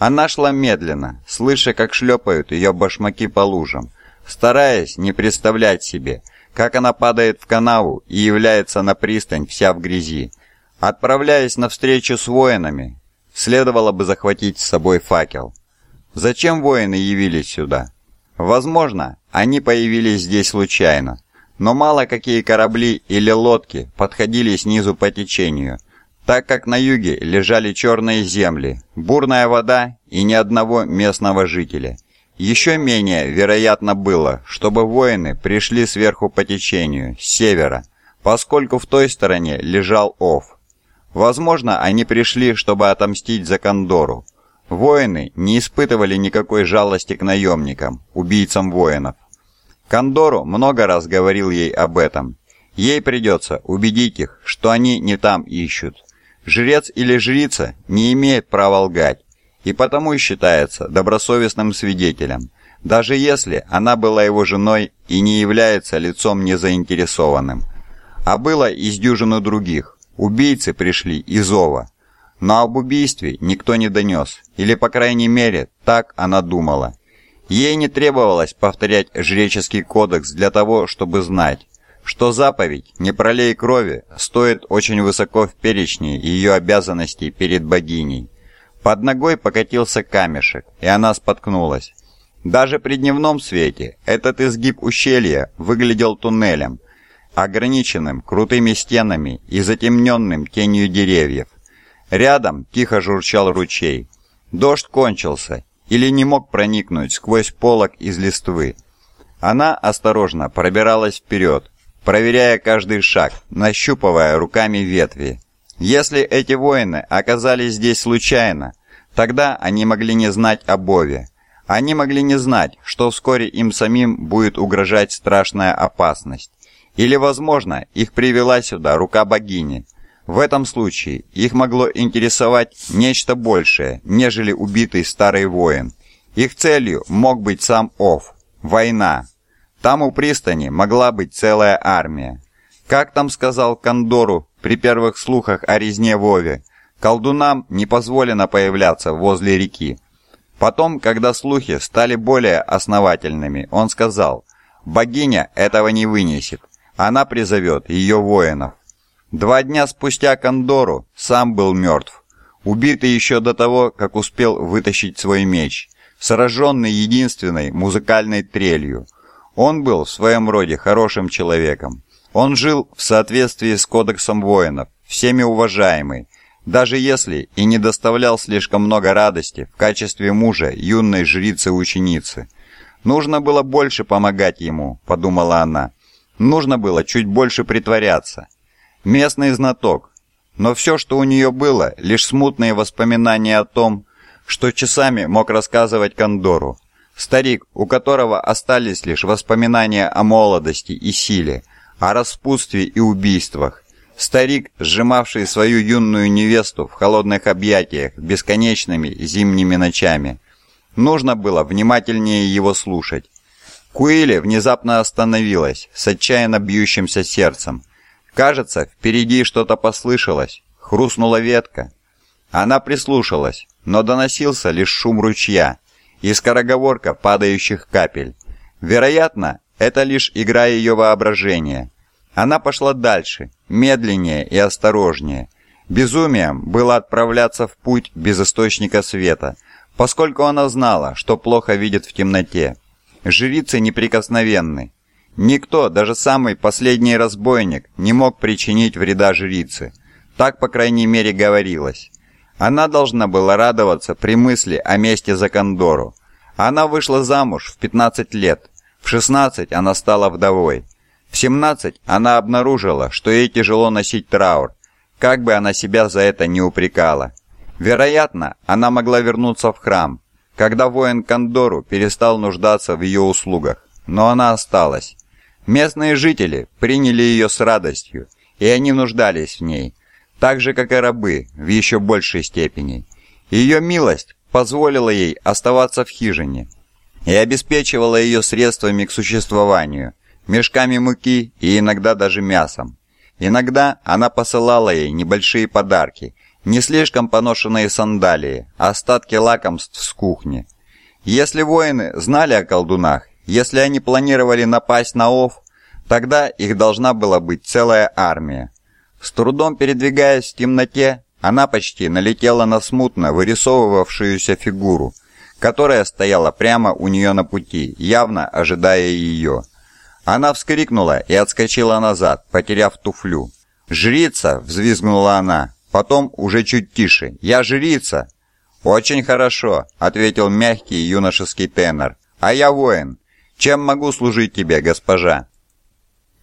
Она шла медленно, слыша, как шлепают ее башмаки по лужам, стараясь не представлять себе, как она падает в канаву и является на пристань вся в грязи. Отправляясь на встречу с воинами, следовало бы захватить с собой факел. Зачем воины явились сюда? Возможно, они появились здесь случайно, но мало какие корабли или лодки подходили снизу по течению, так как на юге лежали черные земли, бурная вода и ни одного местного жителя. Еще менее вероятно было, чтобы воины пришли сверху по течению, с севера, поскольку в той стороне лежал Ов. Возможно, они пришли, чтобы отомстить за Кондору. Воины не испытывали никакой жалости к наемникам, убийцам воинов. Кондору много раз говорил ей об этом. Ей придется убедить их, что они не там ищут. Жрец или жрица не имеет права лгать, и потому считается добросовестным свидетелем, даже если она была его женой и не является лицом незаинтересованным. А было из дюжины других. Убийцы пришли из Ова. Но об убийстве никто не донес, или, по крайней мере, так она думала. Ей не требовалось повторять жреческий кодекс для того, чтобы знать, что заповедь «не пролей крови» стоит очень высоко в перечне ее обязанностей перед богиней. Под ногой покатился камешек, и она споткнулась. Даже при дневном свете этот изгиб ущелья выглядел туннелем, ограниченным крутыми стенами и затемненным тенью деревьев. Рядом тихо журчал ручей. Дождь кончился, или не мог проникнуть сквозь полог из листвы. Она осторожно пробиралась вперед, проверяя каждый шаг, нащупывая руками ветви. Если эти воины оказались здесь случайно, тогда они могли не знать о Бове. Они могли не знать, что вскоре им самим будет угрожать страшная опасность. Или, возможно, их привела сюда рука богини. В этом случае их могло интересовать нечто большее, нежели убитый старый воин. Их целью мог быть сам Ов. Война. Там у пристани могла быть целая армия. Как там сказал Кондору при первых слухах о резне Вове, колдунам не позволено появляться возле реки. Потом, когда слухи стали более основательными, он сказал, «Богиня этого не вынесет, она призовет ее воинов». Два дня спустя Кондору сам был мертв, убитый еще до того, как успел вытащить свой меч, сраженный единственной музыкальной трелью. Он был в своем роде хорошим человеком. Он жил в соответствии с кодексом воинов, всеми уважаемый, даже если и не доставлял слишком много радости в качестве мужа юной жрицы-ученицы. «Нужно было больше помогать ему», — подумала она. «Нужно было чуть больше притворяться» местный знаток. Но все, что у нее было, лишь смутные воспоминания о том, что часами мог рассказывать Кондору. Старик, у которого остались лишь воспоминания о молодости и силе, о распутстве и убийствах. Старик, сжимавший свою юную невесту в холодных объятиях бесконечными зимними ночами. Нужно было внимательнее его слушать. Куили внезапно остановилась с отчаянно бьющимся сердцем. Кажется, впереди что-то послышалось. Хрустнула ветка. Она прислушалась, но доносился лишь шум ручья и скороговорка падающих капель. Вероятно, это лишь игра ее воображения. Она пошла дальше, медленнее и осторожнее. Безумием было отправляться в путь без источника света, поскольку она знала, что плохо видит в темноте. Жрицы неприкосновенны, Никто, даже самый последний разбойник, не мог причинить вреда жрице. Так, по крайней мере, говорилось. Она должна была радоваться при мысли о месте за Кондору. Она вышла замуж в 15 лет. В 16 она стала вдовой. В 17 она обнаружила, что ей тяжело носить траур, как бы она себя за это не упрекала. Вероятно, она могла вернуться в храм, когда воин Кондору перестал нуждаться в ее услугах, но она осталась. Местные жители приняли ее с радостью, и они нуждались в ней, так же, как и рабы, в еще большей степени. Ее милость позволила ей оставаться в хижине и обеспечивала ее средствами к существованию, мешками муки и иногда даже мясом. Иногда она посылала ей небольшие подарки не слишком поношенные сандалии, остатки лакомств с кухни. Если воины знали о колдунах, если они планировали напасть на Ов, тогда их должна была быть целая армия. С трудом передвигаясь в темноте, она почти налетела на смутно вырисовывавшуюся фигуру, которая стояла прямо у нее на пути, явно ожидая ее. Она вскрикнула и отскочила назад, потеряв туфлю. «Жрица!» — взвизгнула она. Потом уже чуть тише. «Я жрица!» «Очень хорошо», — ответил мягкий юношеский тенор. «А я воин. Чем могу служить тебе, госпожа?»